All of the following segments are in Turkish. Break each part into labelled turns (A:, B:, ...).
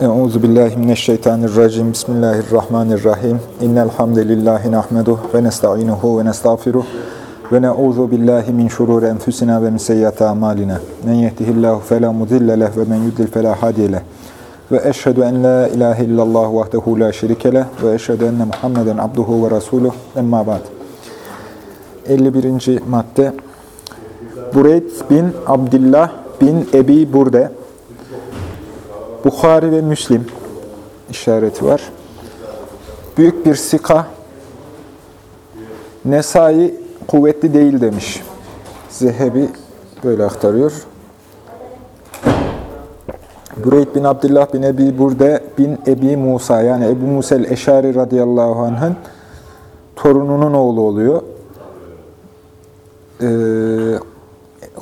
A: Euzu billahi mineşşeytanirracim. Bismillahirrahmanirrahim. İnnel hamdelellahi nahmeduhu ve nestainuhu ve nestağfiruh ve na'uzu billahi min şururi enfusina ve min seyyiati amalina. Men yehdihillahu fela mudille leh ve men yudlil fela hadiye leh. Ve eşhedü en la ilahe illallah vahdehu la şerike leh ve eşhedü enne Muhammeden abduhu ve resuluh. Emma ba'd. 51. madde Bureyd bin Abdullah bin Ebi Burde Bukhari ve Müslim işareti var. Büyük bir sika Nesai kuvvetli değil demiş. Zehebi böyle aktarıyor. Bureyd bin Abdullah bin Ebi Burde bin Ebi Musa yani Ebu Musel Eşari radıyallahu anh'ın torununun oğlu oluyor. Ee,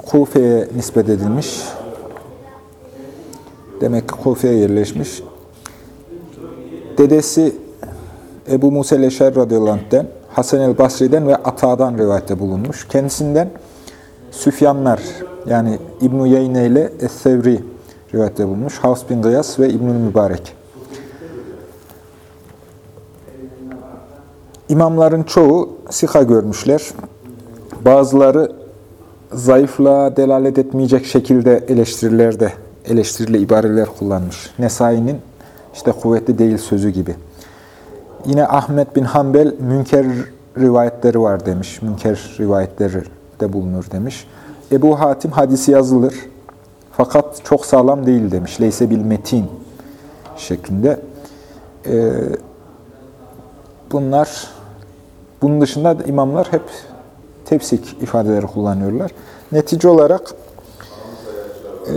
A: Kufe'ye nispet edilmiş. Demek ki Kufe'ye yerleşmiş. Dedesi Ebu Musa Leşer radıyallahu Hasan el Basri'den ve Ata'dan rivayette bulunmuş. Kendisinden Süfyanlar yani İbn-i Yeyne ile Es-Sevri rivayette bulunmuş. Havs bin Gıyas ve İbnül Mübarek. İmamların çoğu sika görmüşler. Bazıları zayıflığa delalet etmeyecek şekilde eleştirilerde eleştirili ibareler kullanmış. Nesai'nin işte kuvvetli değil sözü gibi. Yine Ahmet bin Hanbel münker rivayetleri var demiş. Münker rivayetleri de bulunur demiş. Ebu Hatim hadisi yazılır. Fakat çok sağlam değil demiş. Leyse bil metin şeklinde. Ee, bunlar bunun dışında imamlar hep tefsik ifadeleri kullanıyorlar. Netice olarak e,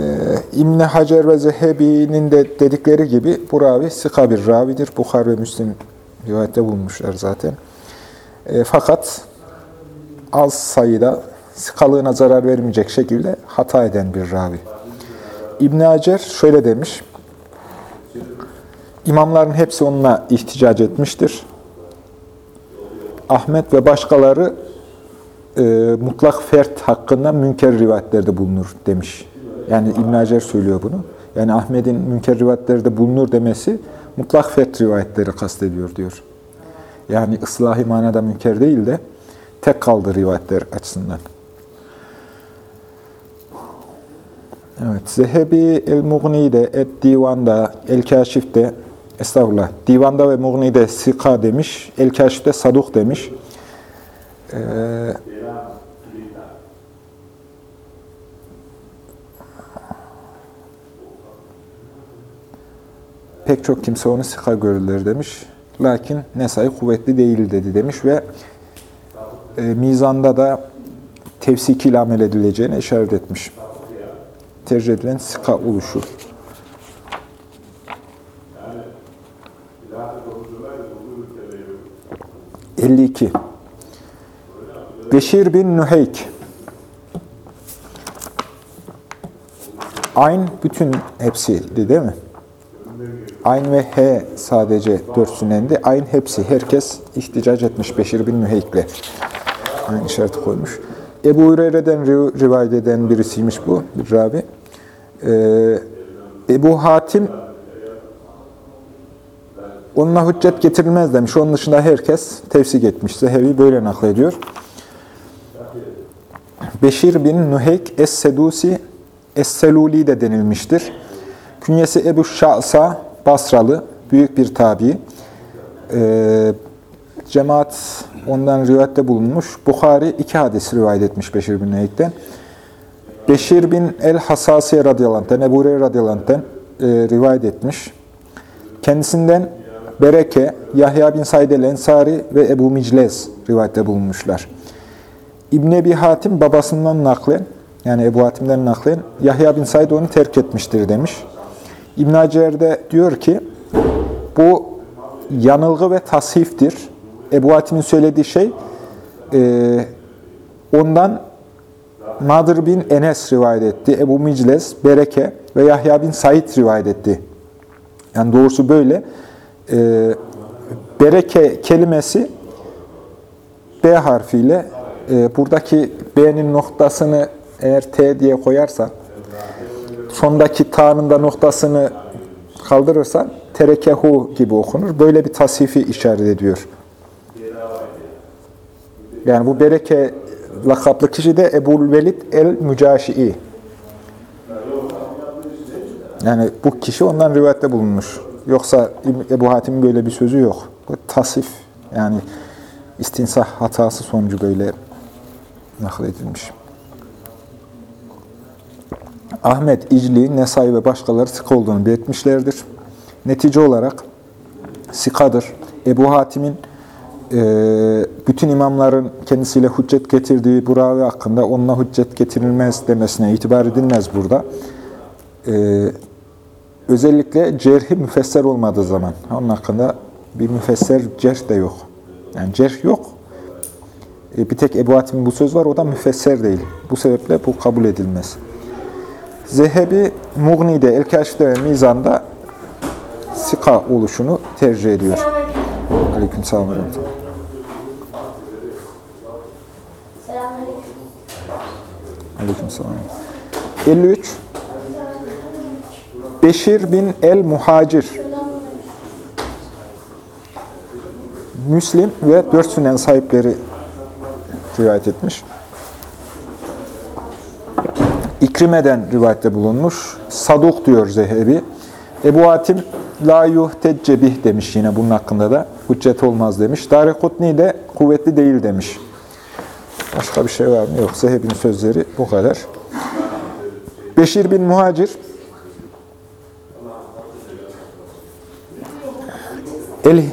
A: İbn Hacer ve Zehebi'nin de dedikleri gibi bu ravi sıka bir ravidir. Bukhar ve Müslim rivayette bulmuşlar zaten. E, fakat az sayıda sıkalığına zarar vermeyecek şekilde hata eden bir ravi. İbn Hacer şöyle demiş. İmamların hepsi onunla ihticac etmiştir. Ahmet ve başkaları e, mutlak fert hakkında münker rivayetlerde bulunur demiş. Yani İbn Hacer söylüyor bunu. Yani Ahmet'in münker rivayetlerde bulunur demesi mutlak fert rivayetleri kastediyor diyor. Yani ıslahi manada münker değil de tek kaldı rivayetler açısından. Evet, Zehebi el-Mughni'de, et-Divan'da, el-Kaşif'te, estağfurullah, Divan'da ve Mughni'de Sika demiş, el-Kaşif'te Saduk demiş. Ee, pek çok kimse onu Sika görürler demiş. Lakin Nesai kuvvetli değil dedi demiş ve e, mizanda da tefsiki ile amel edileceğine işaret etmiş. Tercih edilen Sika oluşu. Elli iki. Beşir bin Nüheyk. Ayn bütün hepsiydi değil mi? Ayn ve H sadece dört sünendi. Ayn hepsi. Herkes ihticac etmiş Beşir bin Nüheyk'le. Aynı işareti koymuş. Ebu Hureyre'den rivayet eden birisiymiş bu, bir ravi. Ee, Ebu Hatim onunla hüccet getirilmez demiş. Onun dışında herkes tefsik etmiş. Zehevi böyle naklediyor. Beşir bin Nuheyk Es-Sedusi Es-Seluli de denilmiştir. Künyesi Ebu Şa'sa Basralı, büyük bir tabi. E, cemaat ondan rivayette bulunmuş. Bukhari iki hadis rivayet etmiş Beşir bin Nuheyk'ten. Beşir bin El-Hasasiye radıyallahu anh'ten, Ebu Hureyre radıyallahu e, rivayet etmiş. Kendisinden Bereke, Yahya bin Said el-Ensari ve Ebu Miclez rivayette bulunmuşlar. İbn Ebi Hatim babasından naklen, yani Ebu Hatim'den naklen, Yahya bin Said onu terk etmiştir demiş. İbn Hacer de diyor ki, bu yanılgı ve tasiftir. Ebu Hatim'in söylediği şey, e, ondan Nadir bin Enes rivayet etti, Ebu Miclez, Bereke ve Yahya bin Said rivayet etti. Yani doğrusu böyle. E, bereke kelimesi B harfiyle e, buradaki B'nin noktasını eğer T diye koyarsa sondaki Ta'nın da noktasını kaldırırsan terekehu gibi okunur. Böyle bir tasifi işaret ediyor. Yani bu bereke lakaplı kişi de Ebul Velid el-Mücaşi'i. Yani bu kişi ondan rivayette bulunmuş. Yoksa Ebu Hatim'in böyle bir sözü yok. Bu tasif yani istinsah hatası sonucu böyle nakledilmiş. Ahmet, İcli, Nesai ve başkaları sık olduğunu belirtmişlerdir. Netice olarak sikadır. Ebu Hatim'in e, bütün imamların kendisiyle hüccet getirdiği bu ravi hakkında onunla hüccet getirilmez demesine itibar edilmez burada. E, özellikle cerhi müfesser olmadığı zaman onun hakkında bir müfesser cerh de yok. Yani cerh yok. E, bir tek Ebu Hatim'in bu söz var, o da müfesser değil. Bu sebeple bu kabul edilmez. Zehebi Mughni'de, El-Kaşif'te ve Mizan'da sika oluşunu tercih ediyor. Aleyküm selam. Aleyküm selam. 53 Beşir bin el-Muhacir Müslim ve dört sünen sahipleri rivayet etmiş. İkrime'den rivayette bulunmuş. Saduk diyor Zehebi. Ebu Hatim la yuhtecce bih demiş yine bunun hakkında da. Hüccet olmaz demiş. Darekutni de kuvvetli değil demiş. Başka bir şey var mı? Yok. Zehebi'nin sözleri bu kadar. Beşir bin Muhacir El e,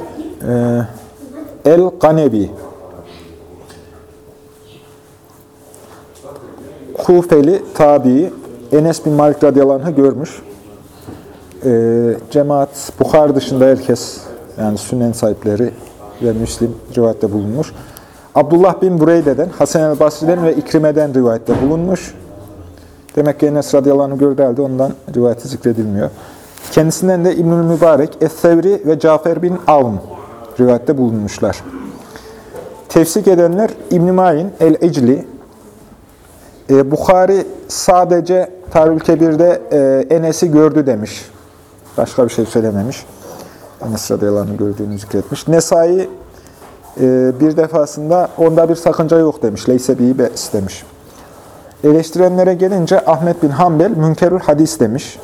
A: El Ganebi Kufeli tabi Enes bin Malik radıyallahu görmüş. E, cemaat Bukhar dışında herkes yani sünnen sahipleri ve Müslim rivayette bulunmuş. Abdullah bin Bureyde'den, Hasan el Basri'den ve İkrime'den rivayette bulunmuş. Demek ki Enes radıyallahu gördü halde ondan rivayeti zikredilmiyor. Kendisinden de İbnül Mübarek, Es-Sevri ve Cafer bin Avn rivayette bulunmuşlar. Tefsik edenler İbn-i Mayin, El-Ecli, e, Bukhari sadece Tarül Kebir'de e, Enes'i gördü demiş. Başka bir şey söylememiş. Enes radıyallahu gördüğünü zikretmiş. Nesai e, bir defasında onda bir sakınca yok demiş. Leyse bi be's demiş. Eleştirenlere gelince Ahmet bin Hanbel münkerül hadis demiş.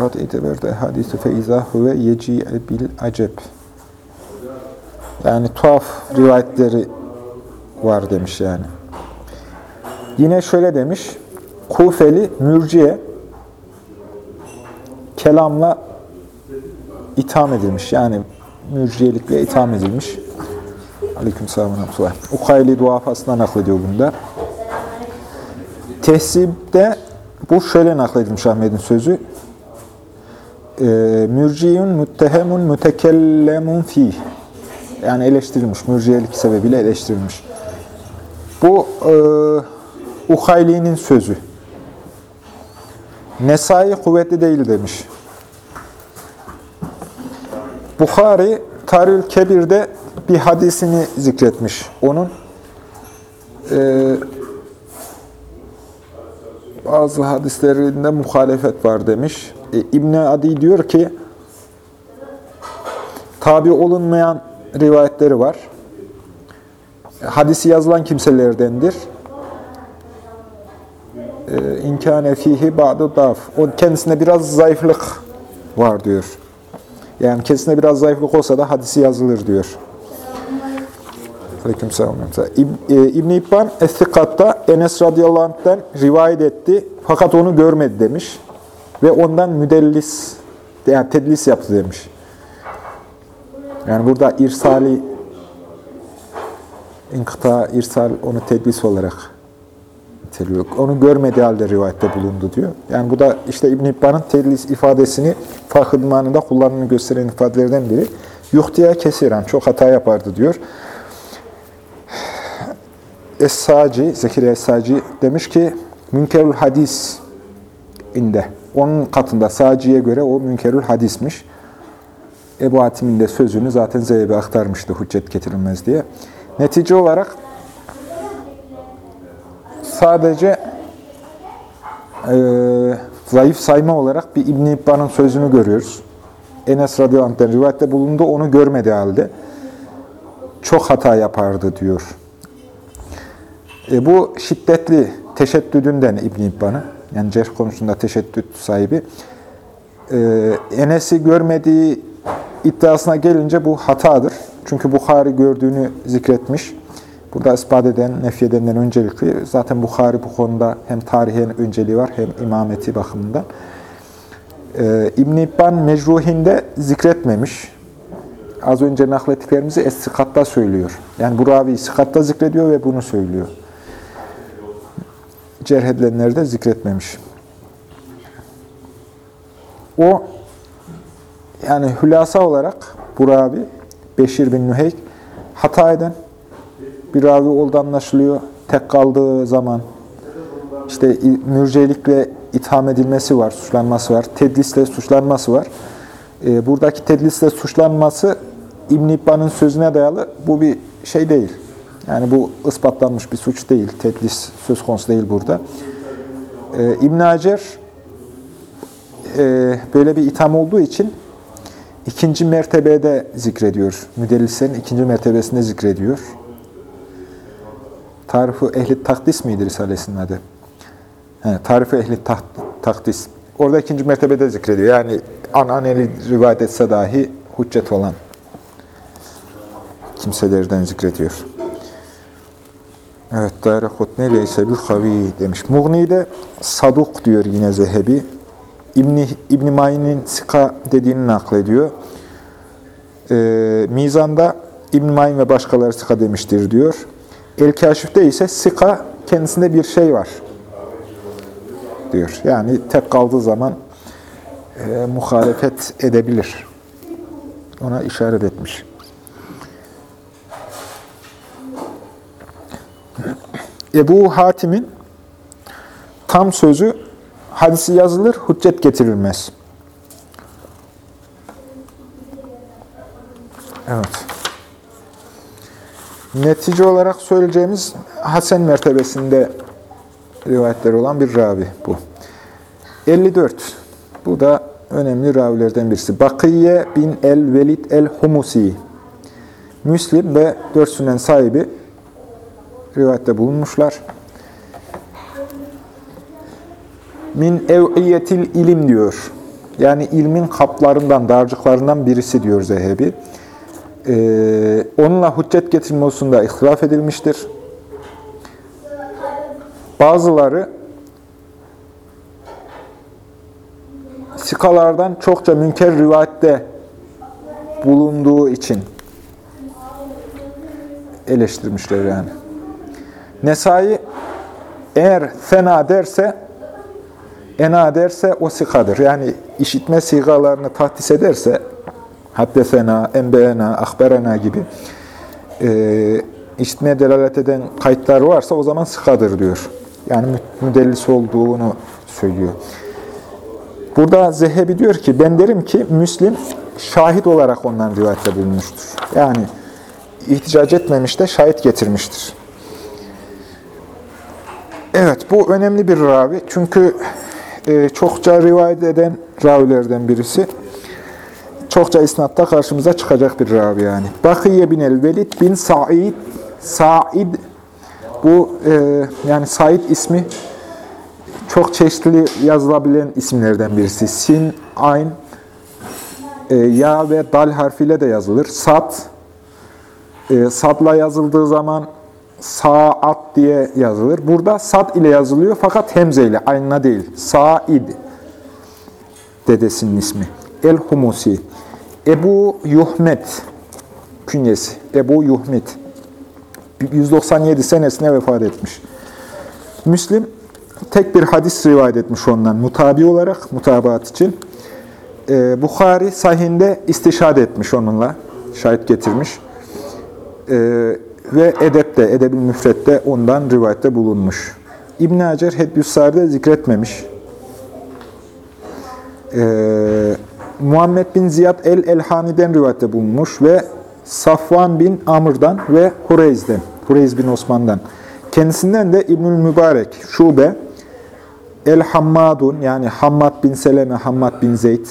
A: Rad eteberde hadisi feiza huve yeci'e bil acep. Yani tuhaf rivayetleri var demiş yani. Yine şöyle demiş. Kufeli mürciye kelamla itham edilmiş. Yani mürciyelikle itham edilmiş. Aleyküm selam. Ukayli duafasına naklediyor bunda. Tehsibde bu şöyle nakledilmiş Ahmet'in sözü. E, Mürciyun müttehemun mütekellemun fih. Yani eleştirilmiş. Mürciyelik sebebiyle eleştirilmiş. Bu e, Uhayli'nin sözü. Nesai kuvvetli değil demiş. Bukhari Tarül Kebir'de bir hadisini zikretmiş. Onun e, bazı hadislerinde muhalefet var demiş. E, İbn Adi diyor ki tabi olunmayan rivayetleri var. Hadisi yazılan kimselerdendir. E, İnkâne fihi ba'du daf. O kendisinde biraz zayıflık var diyor. Yani kendisinde biraz zayıflık olsa da hadisi yazılır diyor. Aleykümselam. İb, e, İbn-i İbban Estikat'ta Enes radıyallahu anh'ten rivayet etti. Fakat onu görmedi demiş. Ve ondan müdellis, yani tedlis yaptı demiş. Yani burada irsali, inkıta, irsal onu tedlis olarak niteliyor. Onu görmediği halde rivayette bulundu diyor. Yani bu da işte İbn-i İbban'ın tedlis ifadesini fakıdmanında kullanımını gösteren ifadelerden biri. Yuhtiya kesiren, çok hata yapardı diyor. Es-Saci, Zekeriya Es-Saci demiş ki, münkerül hadis inde. Onun katında Saci'ye göre o münkerül hadismiş. Ebu Hatim'in de sözünü zaten Zeynep'e aktarmıştı hüccet getirilmez diye. Netice olarak sadece e, zayıf sayma olarak bir İbn-i İbban'ın sözünü görüyoruz. Enes radıyallahu anh'ten rivayette bulundu, onu görmedi halde. Çok hata yapardı diyor. E, bu şiddetli teşeddüdünden İbn-i İbban'ı, yani cerh konusunda teşeddüt sahibi, e, Enes'i görmediği iddiasına gelince bu hatadır. Çünkü Bukhari gördüğünü zikretmiş. Burada ispat eden, nefyedenden öncelikli. Zaten Bukhari bu konuda hem tarihen önceliği var hem imameti bakımından. Ee, İbn-i İbban mecruhinde zikretmemiş. Az önce naklettiklerimizi Es-Sikat'ta söylüyor. Yani bu ravi Sikat'ta zikrediyor ve bunu söylüyor. Cerh edilenleri de zikretmemiş. O yani hülasa olarak bu ravi Beşir bin Nüheyk hata eden bir ravi oldu anlaşılıyor. Tek kaldığı zaman işte mürcelikle itham edilmesi var, suçlanması var. Tedlisle suçlanması var. E, buradaki tedlisle suçlanması İbn-i İbban'ın sözüne dayalı bu bir şey değil. Yani bu ispatlanmış bir suç değil. Tedlis söz konusu değil burada. E, İbn Hacer e, böyle bir itham olduğu için ikinci mertebede zikrediyor. Müdellislerin ikinci mertebesinde zikrediyor. Tarifi Ehli Takdis miydi Risalesinin adı? He, Tarifi Ehli Takdis. Orada ikinci mertebede zikrediyor. Yani ananeli rivayet etse dahi hüccet olan kimselerden zikrediyor. Evet, Dâre Kutne leyse bil kavi demiş. Mughni'de saduk diyor yine Zehebi. İbni, İbn Mayin'in sika dediğini naklediyor. Ee, Mizan'da İbn Mayin ve başkaları sika demiştir diyor. El-Kaşif'te ise sika kendisinde bir şey var diyor. Yani tek kaldığı zaman e, muhalefet edebilir. Ona işaret etmiş. Ebu Hatim'in tam sözü hadisi yazılır, hüccet getirilmez. Evet. Netice olarak söyleyeceğimiz Hasan mertebesinde rivayetleri olan bir ravi bu. 54. Bu da önemli ravilerden birisi. Bakiye bin el-Velid el-Humusi. Müslim ve dört sünen sahibi rivayette bulunmuşlar. Min ev'iyetil ilim diyor. Yani ilmin kaplarından, darcıklarından birisi diyor Zehebi. Ee, onunla hüccet getirme hususunda ihtilaf edilmiştir. Bazıları sikalardan çokça münker rivayette bulunduğu için eleştirmişler yani. Nesai eğer fena derse ena derse o sikadır. Yani işitme sigalarını tahdis ederse haddesena, enbeena, akberena gibi e, işitmeye delalet eden kayıtlar varsa o zaman sıkadır diyor. Yani müdellis olduğunu söylüyor. Burada Zehebi diyor ki, ben derim ki Müslim şahit olarak ondan rivayette bulunmuştur. Yani ihticac etmemiş de şahit getirmiştir. Evet, bu önemli bir ravi. Çünkü e, çokça rivayet eden ravilerden birisi. Çokça isnatta karşımıza çıkacak bir ravi yani. Bakiye bin el-Velid bin Sa'id Sa'id bu e, yani Said ismi çok çeşitli yazılabilen isimlerden birisi. Sin, Ayn, e, Ya ve Dal harfiyle de yazılır. Sat, e, Sad'la yazıldığı zaman Sa'at diye yazılır. Burada Sad ile yazılıyor fakat Hemze ile, Ayn'la değil. Sa'id dedesinin ismi. El-Humusi. Ebu Yuhmet künyesi. Ebu Yuhmet. 197 senesine vefat etmiş. Müslim tek bir hadis rivayet etmiş ondan mutabi olarak, mutabaat için. Ee, Bukhari sahinde istişad etmiş onunla, şahit getirmiş. Ee, ve edepte, edeb-i müfrette ondan rivayette bulunmuş. İbn-i Hacer Hedyüssar'da zikretmemiş. Ee, Muhammed bin Ziyad el-Elhani'den rivayette bulunmuş ve Safvan bin Amr'dan ve Hureyz'den, Hureyz bin Osman'dan. Kendisinden de İbnül Mübarek, Şube, El Hammadun yani Hammad bin Seleme, Hammad bin Zeyd.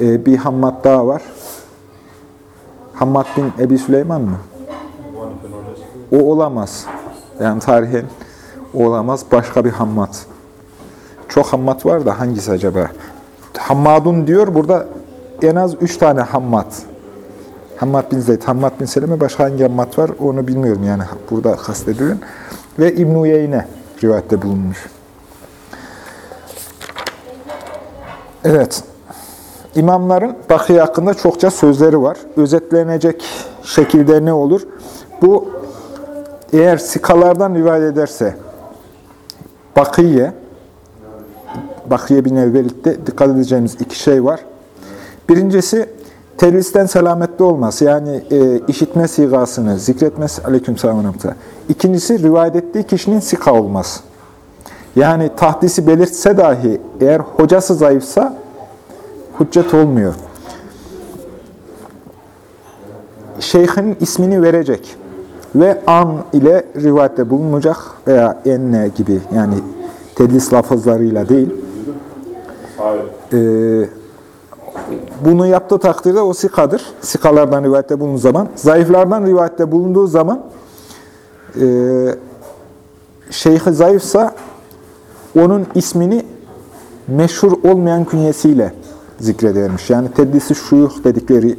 A: Ee, bir Hammad daha var. Hammad bin Ebi Süleyman mı? O olamaz. Yani tarihen o olamaz. Başka bir Hammad. Çok Hammad var da hangisi acaba? Hammadun diyor. Burada en az üç tane Hammad. Hammad bin Zeyd, Hammad bin Seleme başka hangi Hammad var onu bilmiyorum yani burada kastedilen. Ve İbn-i Yeyne rivayette bulunmuş. Evet. İmamların Bakı hakkında çokça sözleri var. Özetlenecek şekilde ne olur? Bu eğer sikalardan rivayet ederse Bakıye Bakıye bin Evvelit'te dikkat edeceğimiz iki şey var. Birincisi teröristen selametli olması yani e, işitme sigasını zikretmesi aleyküm selam. İkincisi rivayet ettiği kişinin sika olması. Yani tahdisi belirtse dahi eğer hocası zayıfsa hüccet olmuyor. Şeyhin ismini verecek ve an ile rivayette bulunacak veya enne gibi yani tedlis lafızlarıyla değil. Ee, bunu yaptığı takdirde o sikadır. Sikalardan rivayette bulunduğu zaman. Zayıflardan rivayette bulunduğu zaman e, şeyhi zayıfsa onun ismini meşhur olmayan künyesiyle zikredermiş. Yani tedlisi şuyuh dedikleri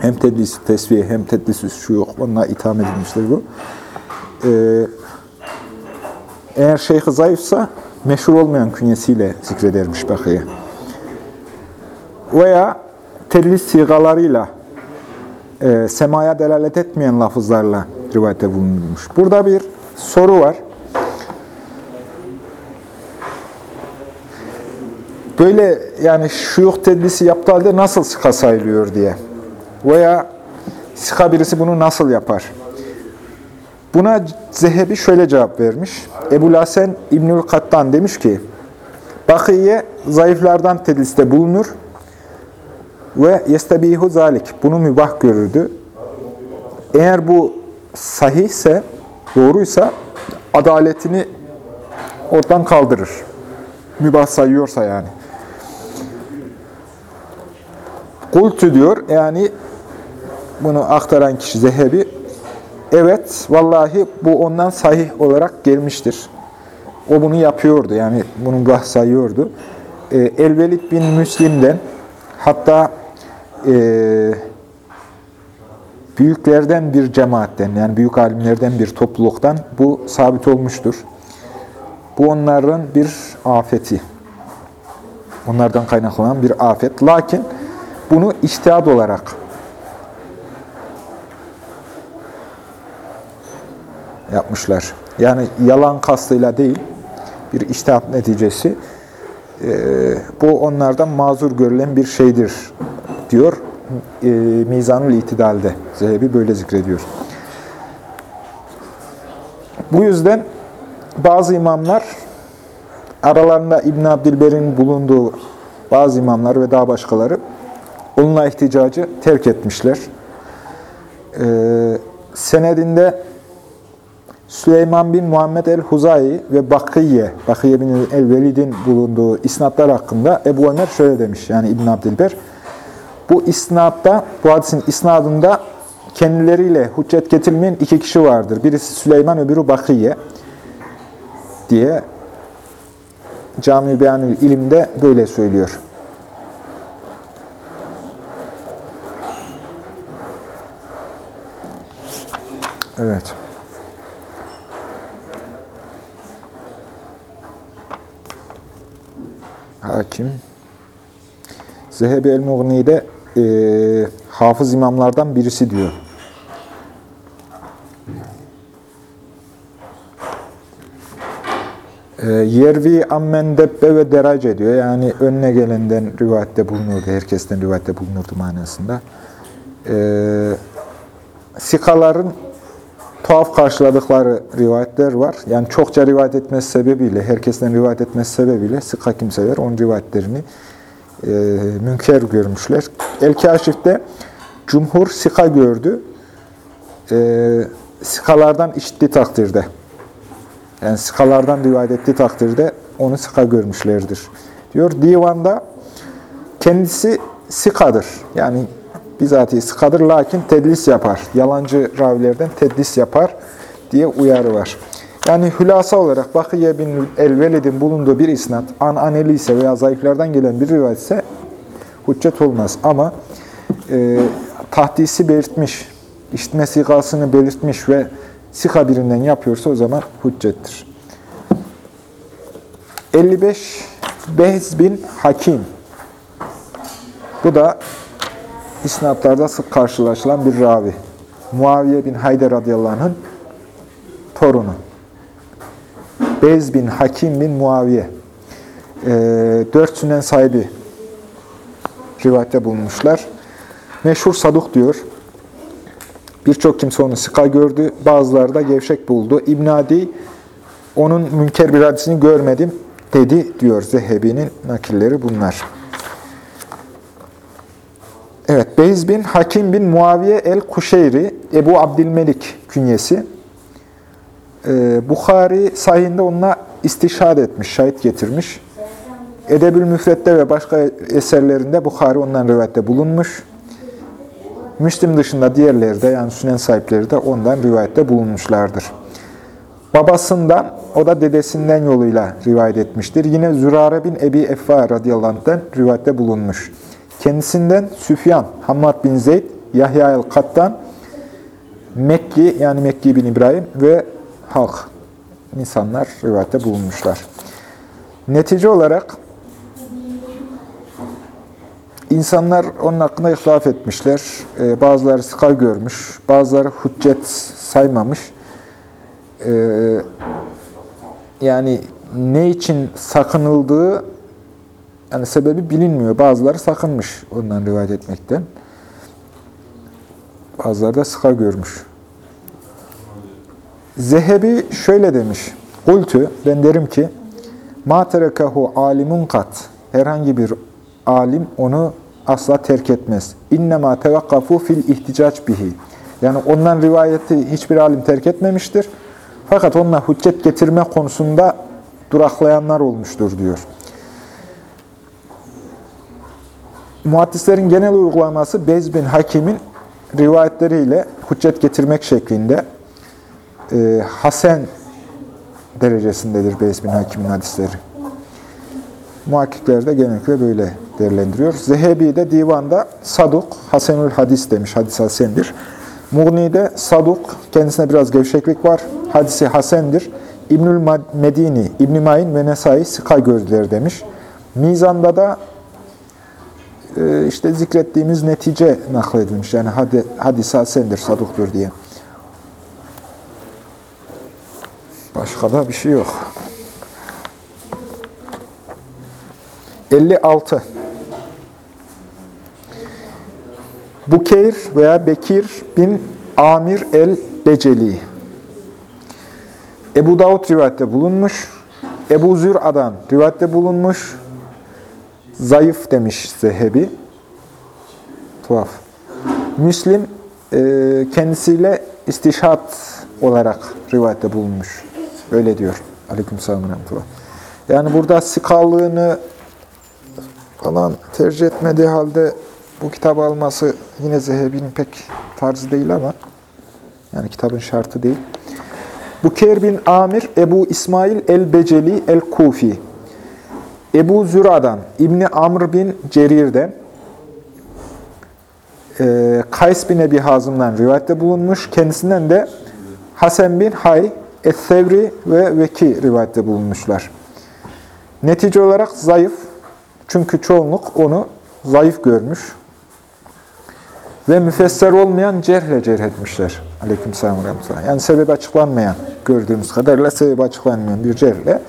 A: hem tedlisi tesviye hem tedlisi şuyuh onunla itham edilmiştir bu. Ee, eğer şeyhi zayıfsa meşhur olmayan künyesiyle zikredermiş bakıya. Veya tedlis sigalarıyla e, semaya delalet etmeyen lafızlarla rivayette bulunmuş. Burada bir soru var. Böyle yani şuyuh tedlisi yaptığı halde nasıl sıka sayılıyor diye. Veya sıka birisi bunu nasıl yapar? Buna Zehebi şöyle cevap vermiş. Ebu Lasen İbnül Kattan demiş ki, Bakıye zayıflardan tedliste bulunur ve yestebihu zalik. Bunu mübah görürdü. Eğer bu sahihse, doğruysa adaletini oradan kaldırır. Mübah sayıyorsa yani. Kultü diyor, yani bunu aktaran kişi Zehebi, evet vallahi bu ondan sahih olarak gelmiştir. O bunu yapıyordu, yani bunu bah sayıyordu. Ee, Elvelid bin Müslim'den, hatta e, büyüklerden bir cemaatten, yani büyük alimlerden bir topluluktan bu sabit olmuştur. Bu onların bir afeti. Onlardan kaynaklanan bir afet. Lakin bunu iştihad olarak yapmışlar. Yani yalan kastıyla değil, bir iştihat neticesi. E, bu onlardan mazur görülen bir şeydir diyor e, Mizanül İtidal'de. Zehebi böyle zikrediyor. Bu yüzden bazı imamlar aralarında İbn Abdilber'in bulunduğu bazı imamlar ve daha başkaları onunla ihticacı terk etmişler. Ee, senedinde Süleyman bin Muhammed el-Huzayi ve Bakiye, Bakiye bin el-Velid'in bulunduğu isnatlar hakkında Ebu Ömer şöyle demiş, yani İbn Abdilber, bu isnatta, bu hadisin isnadında kendileriyle hüccet getirmeyen iki kişi vardır. Birisi Süleyman, öbürü Bakiye diye Cami-i Beyanül İlim'de böyle söylüyor. Evet. Hakim. Zehebi el-Mughni'de e, hafız imamlardan birisi diyor. E, yervi ammen ve derace diyor. Yani önüne gelenden rivayette bulunurdu, herkesten rivayette bulunurdu manasında. E, sikaların tuhaf karşıladıkları rivayetler var. Yani çokça rivayet etmesi sebebiyle, herkesten rivayet etmesi sebebiyle sıka kimseler onun rivayetlerini e, münker görmüşler. El-Kaşif'te cumhur sika gördü. E, sikalardan işittiği takdirde, yani sikalardan rivayet ettiği takdirde onu sika görmüşlerdir. Diyor divanda kendisi sikadır. Yani bizatihi sikadır lakin tedlis yapar. Yalancı ravilerden tedlis yapar diye uyarı var. Yani hülasa olarak Bakiye bin el-Velid'in bulunduğu bir isnat, ananeli ise veya zayıflardan gelen bir rivayet ise hüccet olmaz. Ama e, tahdisi belirtmiş, işitme sigasını belirtmiş ve sika birinden yapıyorsa o zaman hüccettir. 55 Behz bin Hakim Bu da isnatlarda sık karşılaşılan bir ravi. Muaviye bin Hayder radıyallahu torunu. Bez bin Hakim bin Muaviye. E, dört sünen sahibi rivayette bulunmuşlar. Meşhur saduk diyor. Birçok kimse onu sıka gördü. Bazıları da gevşek buldu. İbn Adi onun münker bir hadisini görmedim dedi diyor Zehebi'nin nakilleri bunlar. Evet, Beyz bin Hakim bin Muaviye el-Kuşeyri, Ebu Abdülmelik künyesi. Ee, Bukhari sahihinde onunla istişhad etmiş, şahit getirmiş. Edebül Müfret'te ve başka eserlerinde Bukhari ondan rivayette bulunmuş. Müslim dışında diğerleri de yani sünen sahipleri de ondan rivayette bulunmuşlardır. Babasından, o da dedesinden yoluyla rivayet etmiştir. Yine Zürare bin Ebi Effa radıyallahu anh'den rivayette bulunmuş. Kendisinden Süfyan, Hammad bin Zeyd, Yahya el-Kattan, Mekki yani Mekki bin İbrahim ve halk insanlar rivayette bulunmuşlar. Netice olarak insanlar onun hakkında ihtilaf etmişler. Ee, bazıları sıkar görmüş, bazıları hüccet saymamış. Ee, yani ne için sakınıldığı yani sebebi bilinmiyor. Bazıları sakınmış ondan rivayet etmekten. Bazıları da sıkar görmüş. Zehebi şöyle demiş. Kultü, ben derim ki, ma terekahu alimun kat. Herhangi bir alim onu asla terk etmez. İnnemâ tevakkafu fil ihticac bihi. Yani ondan rivayeti hiçbir alim terk etmemiştir. Fakat onunla hüccet getirme konusunda duraklayanlar olmuştur diyor. Muhaddislerin genel uygulaması Bez bin Hakim'in rivayetleriyle hüccet getirmek şeklinde e, Hasen derecesindedir Bez bin Hakim'in hadisleri. Muhakkikler de genellikle böyle değerlendiriyor. Zehebi de divanda Saduk, Hasenül Hadis demiş. Hadis Hasen'dir. Mughni'de Saduk, kendisine biraz gevşeklik var. Hadisi Hasen'dir. İbnül Medini, İbn-i Mayin ve Nesai Sika gördüler demiş. Mizan'da da işte zikrettiğimiz netice nakledilmiş. Yani hadi, hadis Hasen'dir, Saduk'tur diye. Başka da bir şey yok. 56. Bukeyr veya Bekir bin Amir el-Beceli. Ebu Davud rivayette bulunmuş. Ebu Zür'adan rivayette bulunmuş. Zayıf demiş Zehebi. Tuhaf. Müslim e, kendisiyle istişat olarak rivayette bulunmuş. Öyle diyor. Aleykümselam. Yani burada sikallığını falan tercih etmediği halde bu kitabı alması yine Zehebi'nin pek tarzı değil ama yani kitabın şartı değil. Bukeyr bin Amir, Ebu İsmail el-Beceli el-Kufi. Ebu Züra'dan, İbni Amr bin Cerir'den, e, Kays bin Ebi Hazım'dan rivayette bulunmuş. Kendisinden de Hasan bin Hay, Es-Sevri ve Veki rivayette bulunmuşlar. Netice olarak zayıf. Çünkü çoğunluk onu zayıf görmüş. Ve müfesser olmayan cerhle cerh etmişler. Aleyküm selam Yani sebebi açıklanmayan, gördüğümüz kadarıyla sebebi açıklanmayan bir cerhle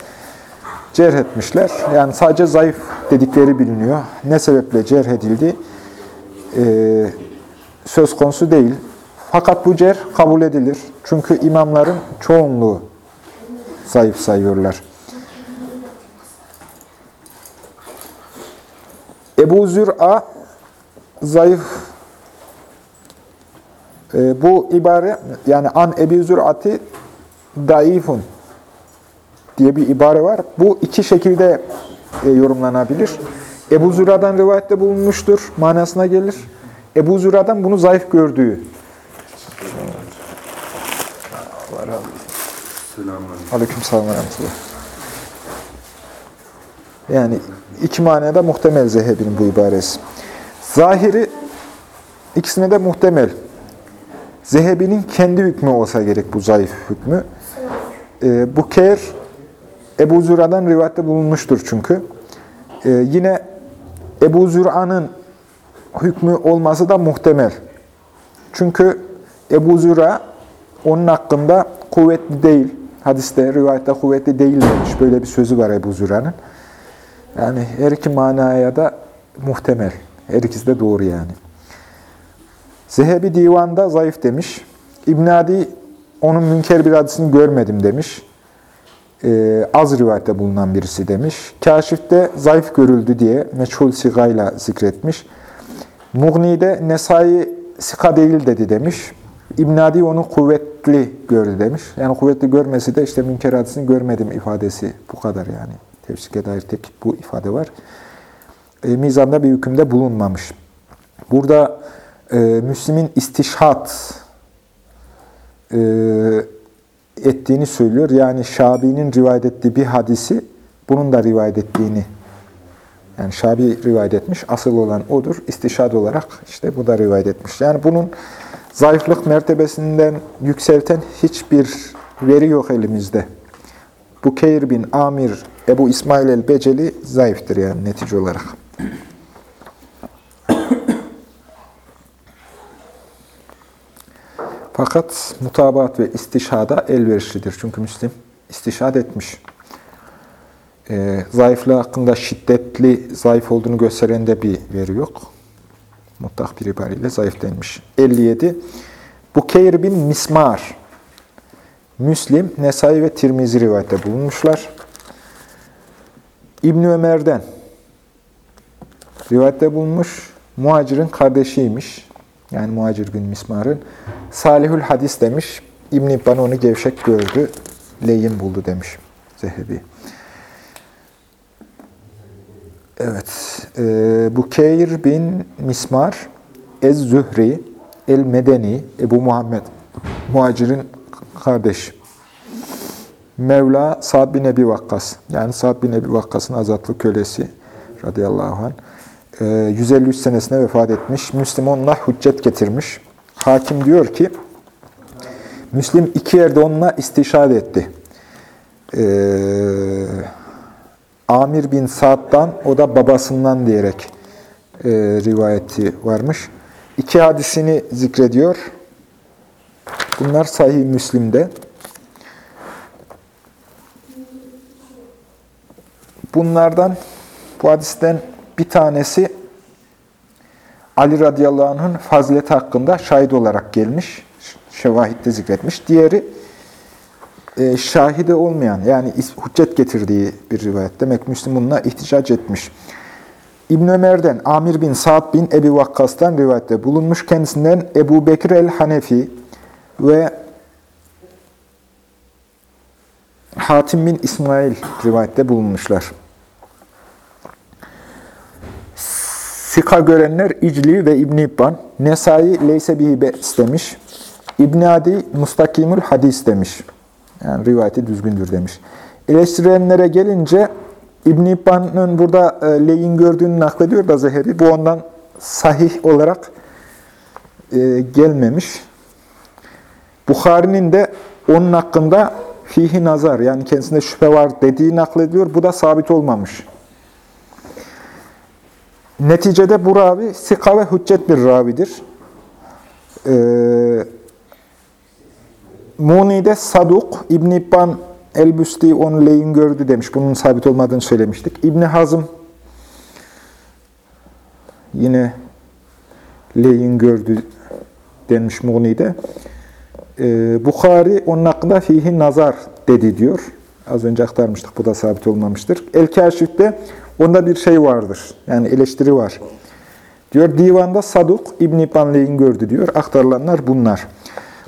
A: cerh etmişler. Yani sadece zayıf dedikleri biliniyor. Ne sebeple cerh edildi e, söz konusu değil. Fakat bu cerh kabul edilir. Çünkü imamların çoğunluğu zayıf sayıyorlar. Ebu Zür'a zayıf e, bu ibare yani an Ebu Zür'ati daifun diye bir ibare var. Bu iki şekilde e, yorumlanabilir. Ebu Züra'dan rivayette bulunmuştur manasına gelir. Ebu Züra'dan bunu zayıf gördüğü. Aleyküm selam ve rahmetullah. Yani iki manada muhtemel Zehebi'nin bu ibaresi. Zahiri ikisine de muhtemel. Zehebi'nin kendi hükmü olsa gerek bu zayıf hükmü. E, bu Keir Ebu Züra'dan rivayette bulunmuştur çünkü. E, yine Ebu Züra'nın hükmü olması da muhtemel. Çünkü Ebu Züra onun hakkında kuvvetli değil. Hadiste, rivayette kuvvetli değil demiş. Böyle bir sözü var Ebu Züra'nın. Yani her iki manaya da muhtemel. Her ikisi de doğru yani. Zehebi divanda zayıf demiş. İbn Adi onun münker bir hadisini görmedim demiş. Ee, az rivayette bulunan birisi demiş. Kaşif'te zayıf görüldü diye meçhul sigayla zikretmiş. Mughni'de Nesai sika değil dedi demiş. İbn Adi onu kuvvetli gördü demiş. Yani kuvvetli görmesi de işte münker hadisini görmedim ifadesi bu kadar yani. Tefsike dair tek bu ifade var. E, mizanda bir hükümde bulunmamış. Burada e, Müslim'in istişhat e, ettiğini söylüyor. Yani Şabi'nin rivayet ettiği bir hadisi bunun da rivayet ettiğini yani Şabi rivayet etmiş. Asıl olan odur. İstişad olarak işte bu da rivayet etmiş. Yani bunun zayıflık mertebesinden yükselten hiçbir veri yok elimizde. Bu Keyr bin Amir, Ebu İsmail el-Beceli zayıftır yani netice olarak. Fakat mutabat ve istişhada elverişlidir. Çünkü Müslim istişhad etmiş. E, zayıflığı hakkında şiddetli zayıf olduğunu gösteren de bir veri yok. Mutlak bir ibariyle zayıf denmiş. 57. Bukeyr bin Mismar. Müslim, Nesai ve Tirmizi rivayette bulunmuşlar. İbn Ömer'den rivayette bulunmuş. Muhacir'in kardeşiymiş. Yani Muhacir bin Mismar'ın. Salihül hadis demiş. İbn-i İbban onu gevşek gördü. Leyin buldu demiş Zehebi. Evet. E, Bukeyr bin Mismar, Ez-Zühri, El-Medeni, Ebu Muhammed, Muhacir'in kardeş. Mevla Sa'd bin Ebi Vakkas. Yani Sa'd bin Ebi Vakkas'ın azatlı kölesi radıyallahu anh. 153 senesine vefat etmiş. Müslim onunla hüccet getirmiş. Hakim diyor ki, Müslim iki yerde onunla istişare etti. Ee, Amir bin Sa'd'dan, o da babasından diyerek e, rivayeti varmış. İki hadisini zikrediyor. Bunlar sahih Müslim'de. Bunlardan, bu hadisten bir tanesi Ali radıyallahu anh'ın fazileti hakkında şahit olarak gelmiş. Şevahitte zikretmiş. Diğeri e, şahide olmayan, yani hüccet getirdiği bir rivayet. Demek Müslim bununla ihticac etmiş. İbn Ömer'den, Amir bin Sa'd bin Ebi Vakkas'tan rivayette bulunmuş. Kendisinden Ebu Bekir el-Hanefi ve Hatim bin İsmail rivayette bulunmuşlar. Sika görenler İcli ve İbn İbban, Nesai Leyse bihi be's. İbn Adi Mustakimül hadis demiş. Yani rivayeti düzgündür demiş. Eleştirenlere gelince İbn İbban'ın burada e, leyin gördüğünü naklediyor da Zeheri. Bu ondan sahih olarak e, gelmemiş. Bukhari'nin de onun hakkında fihi nazar yani kendisinde şüphe var dediği naklediyor. Bu da sabit olmamış. Neticede bu ravi sika ve hüccet bir ravidir. Ee, Muni'de Saduk, İbn İbban El-Büsti onu leyin gördü demiş. Bunun sabit olmadığını söylemiştik. İbni Hazım yine leyin gördü denmiş Muni'de. Ee, Bukhari onun hakkında fihi nazar dedi diyor. Az önce aktarmıştık. Bu da sabit olmamıştır. El-Kaşif'te onda bir şey vardır. Yani eleştiri var. Diyor divanda Saduk İbn-i İbban gördü diyor. Aktarılanlar bunlar.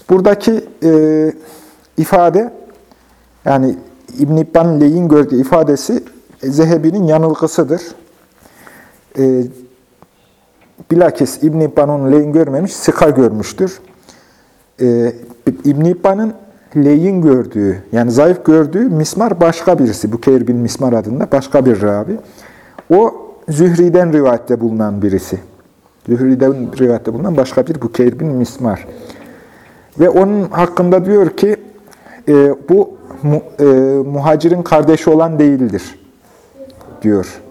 A: Buradaki e, ifade yani İbn İbban'ın leyin gördüğü ifadesi Zehebi'nin yanılgısıdır. E, bilakis İbn İbban onu leyin görmemiş, sıka görmüştür. E, İbn İbban'ın leyin gördüğü, yani zayıf gördüğü mismar başka birisi. Bukeyr bin Mismar adında başka bir ravi. O Zühri'den rivayette bulunan birisi. Zühri'den rivayette bulunan başka bir Bukeyr bin Mismar. Ve onun hakkında diyor ki, e, bu mu, e, muhacirin kardeşi olan değildir, diyor.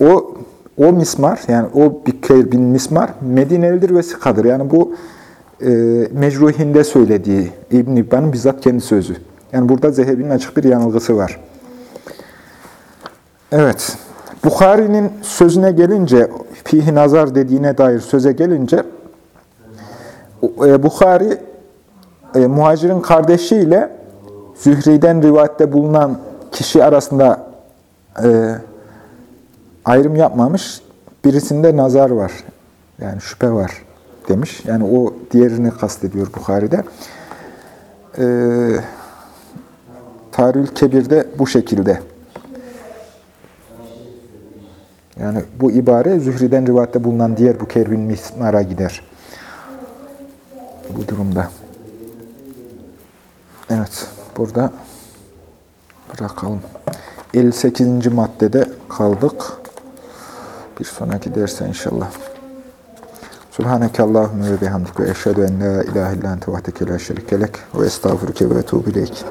A: O o mismar, yani o Bukeyr bin Mismar Medinelidir ve sıkadır. Yani bu e, mecruhinde söylediği İbn İbban'ın bizzat kendi sözü. Yani burada Zehebi'nin açık bir yanılgısı var. Evet. Bukhari'nin sözüne gelince, fihi nazar dediğine dair söze gelince, e, Bukhari e, muhacirin kardeşiyle Zühri'den rivayette bulunan kişi arasında e, ayrım yapmamış. Birisinde nazar var. Yani şüphe var demiş. Yani o diğerini kastediyor Bukhari'de. E, Tarih Kebir'de bu şekilde. Yani bu ibare Zühri'den rivayette bulunan diğer bu Kerbin Mismar'a gider. Bu durumda. Evet, burada bırakalım. 58. maddede kaldık. Bir sonraki derse inşallah. Subhaneke Allahümme ve bihamdik ve eşhedü en la ilahe illan tevahdeke ve estağfurke ve etubu ileyk.